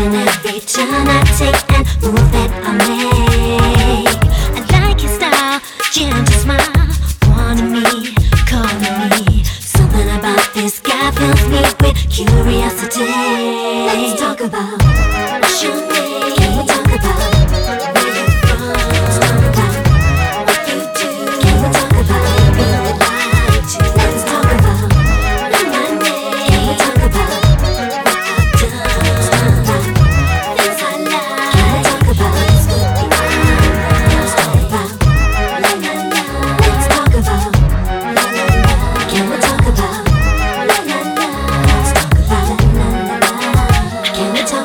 And every addiction I take and move that I make